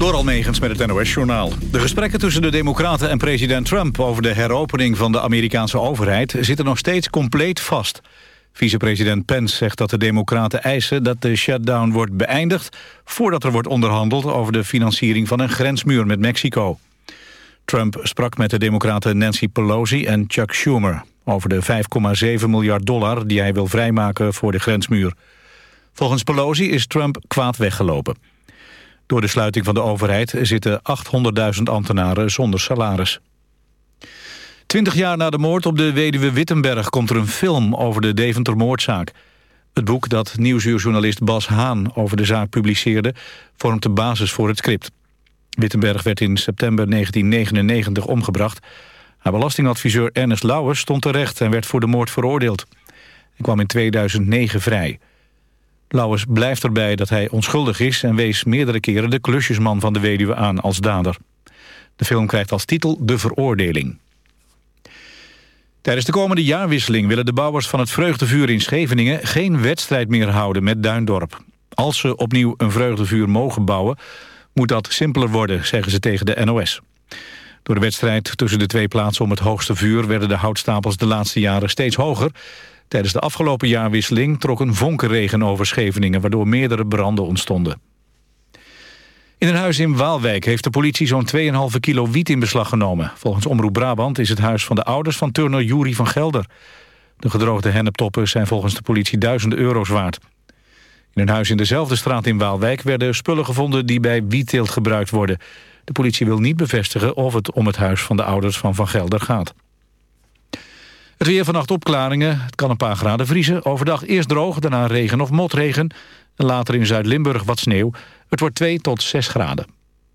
Door Almegens met het NOS-journaal. De gesprekken tussen de Democraten en president Trump... over de heropening van de Amerikaanse overheid... zitten nog steeds compleet vast. Vicepresident Pence zegt dat de Democraten eisen... dat de shutdown wordt beëindigd... voordat er wordt onderhandeld over de financiering van een grensmuur met Mexico. Trump sprak met de Democraten Nancy Pelosi en Chuck Schumer... over de 5,7 miljard dollar die hij wil vrijmaken voor de grensmuur. Volgens Pelosi is Trump kwaad weggelopen. Door de sluiting van de overheid zitten 800.000 ambtenaren zonder salaris. Twintig jaar na de moord op de weduwe Wittenberg komt er een film over de Deventer-moordzaak. Het boek dat nieuwsuurjournalist Bas Haan over de zaak publiceerde... vormt de basis voor het script. Wittenberg werd in september 1999 omgebracht. Haar belastingadviseur Ernest Lauwers stond terecht en werd voor de moord veroordeeld. Hij kwam in 2009 vrij. Lauwers blijft erbij dat hij onschuldig is... en wees meerdere keren de klusjesman van de weduwe aan als dader. De film krijgt als titel De Veroordeling. Tijdens de komende jaarwisseling willen de bouwers van het Vreugdevuur in Scheveningen... geen wedstrijd meer houden met Duindorp. Als ze opnieuw een vreugdevuur mogen bouwen... moet dat simpeler worden, zeggen ze tegen de NOS. Door de wedstrijd tussen de twee plaatsen om het hoogste vuur... werden de houtstapels de laatste jaren steeds hoger... Tijdens de afgelopen jaarwisseling trok een vonkenregen over Scheveningen... waardoor meerdere branden ontstonden. In een huis in Waalwijk heeft de politie zo'n 2,5 kilo wiet in beslag genomen. Volgens Omroep Brabant is het huis van de ouders van turner Jury van Gelder. De gedroogde henneptoppen zijn volgens de politie duizenden euro's waard. In een huis in dezelfde straat in Waalwijk werden spullen gevonden die bij wietteelt gebruikt worden. De politie wil niet bevestigen of het om het huis van de ouders van Van Gelder gaat. Het weer vannacht opklaringen. Het kan een paar graden vriezen. Overdag eerst droog, daarna regen of motregen. En later in Zuid-Limburg wat sneeuw. Het wordt 2 tot 6 graden.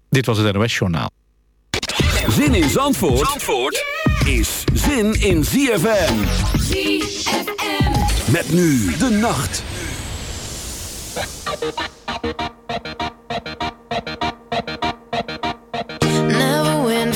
Dit was het NOS Journaal. Zin in Zandvoort, Zandvoort is zin in ZFM. ZFM. Met nu de nacht.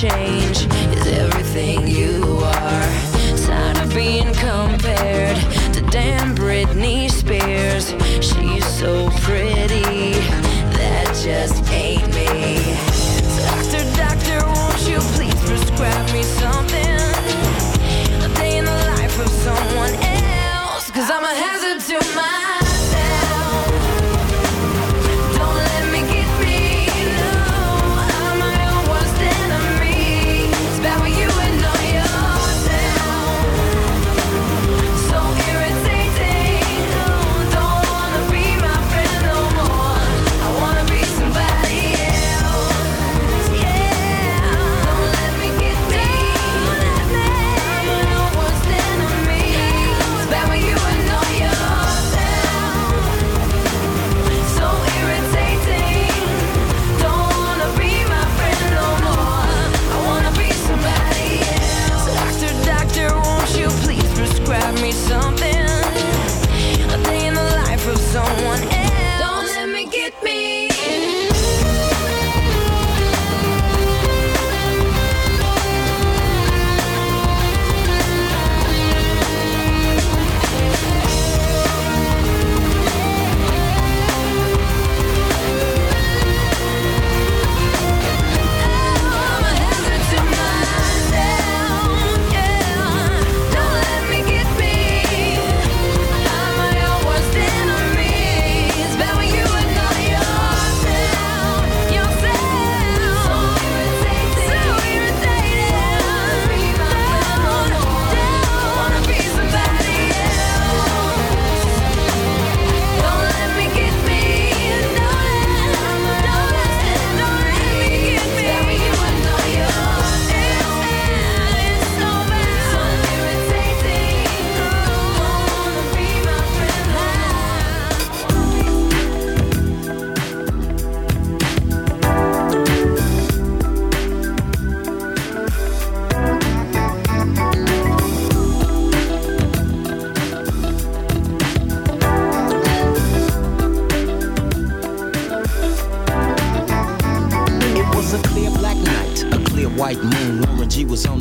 Change is everything you are. Tired of being compared to damn Britney Spears. She's so pretty,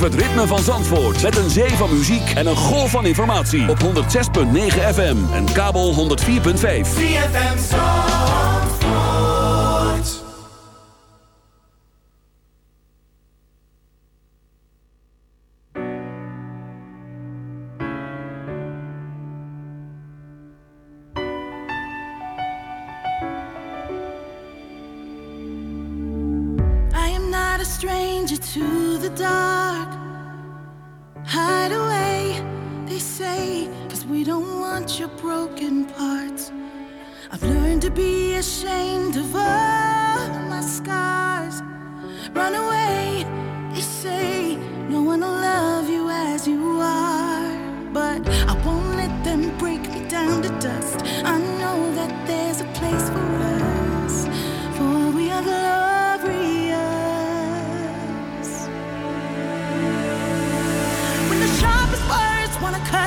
Beleef het ritme van Zandvoort. Met een zee van muziek en een golf van informatie. Op 106.9 FM en kabel 104.5. I am not a stranger to the dark. Say, cause we don't want your broken parts. I've learned to be ashamed of all my scars. Run away, they say, no one will love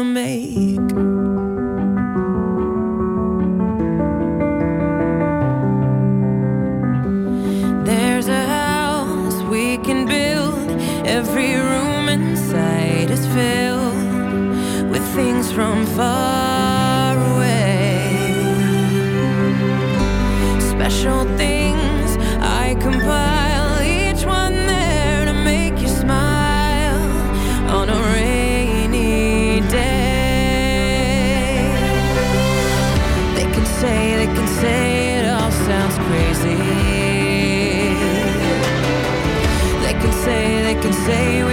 gonna make day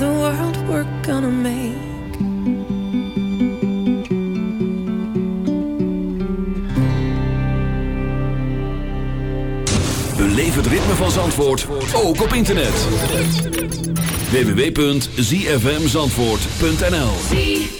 the world we're gonna make. Beleef het ritme van Zandvoort ook op internet. www.zfmzandvoort.nl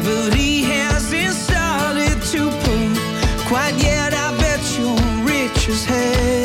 Gravity hasn't started to pull quite yet. I bet you're rich as hell.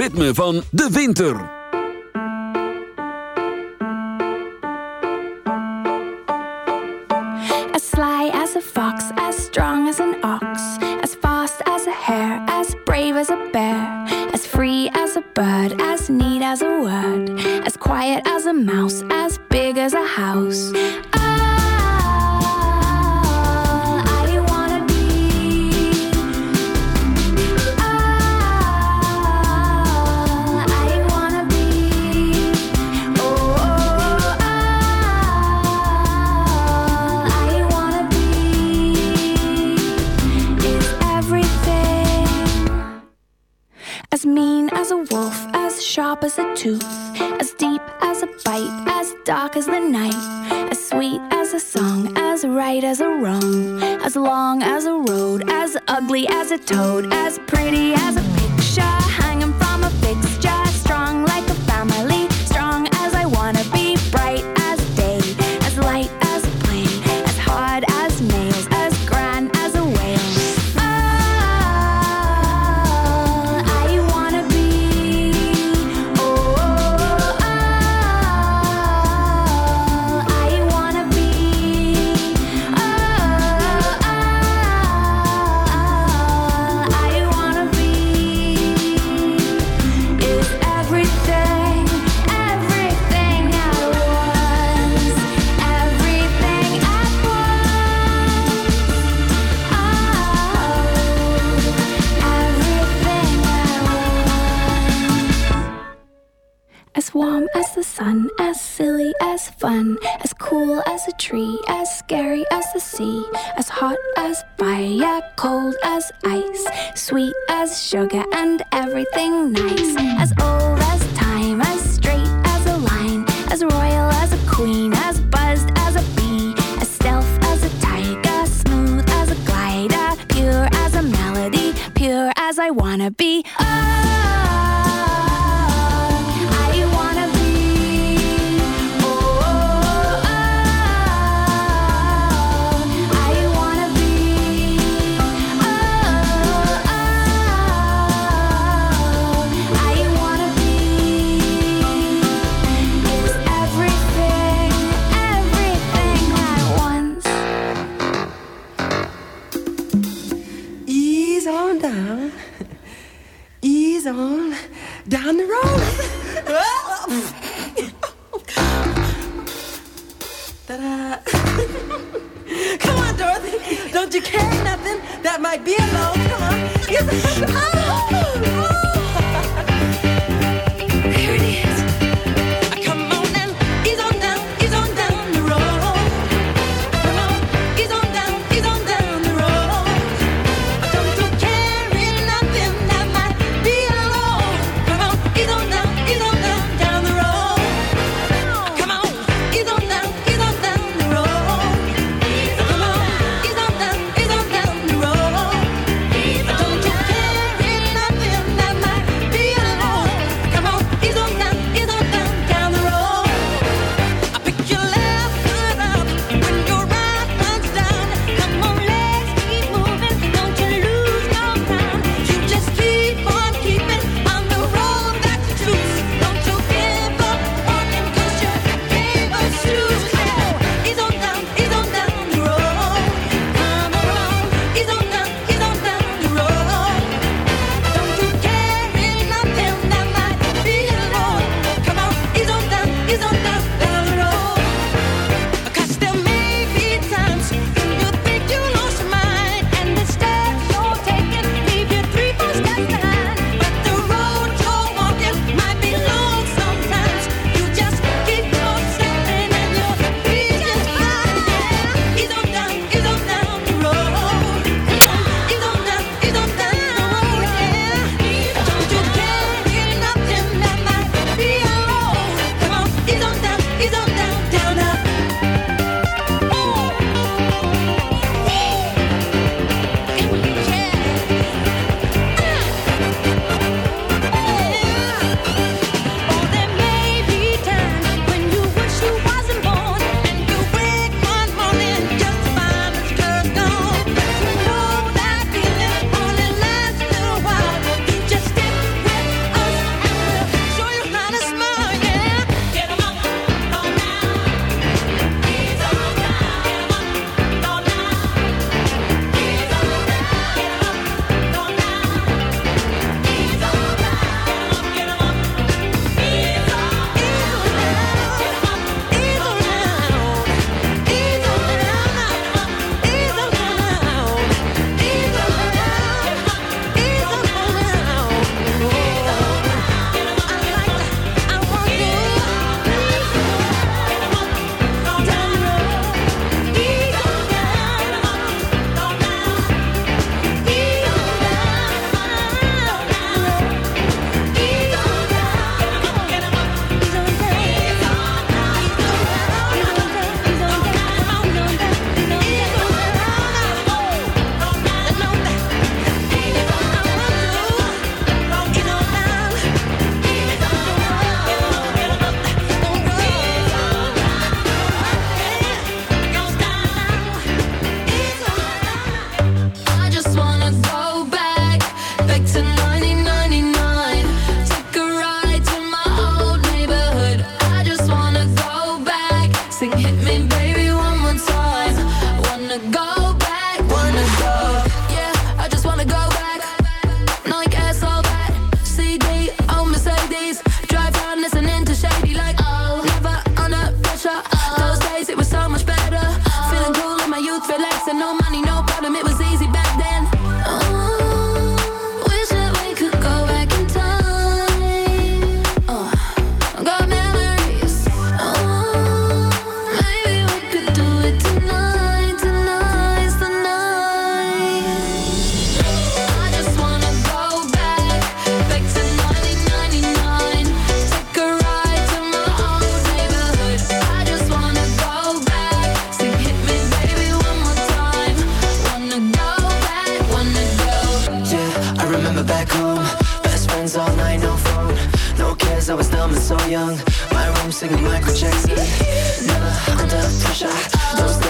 Ritme van de winter.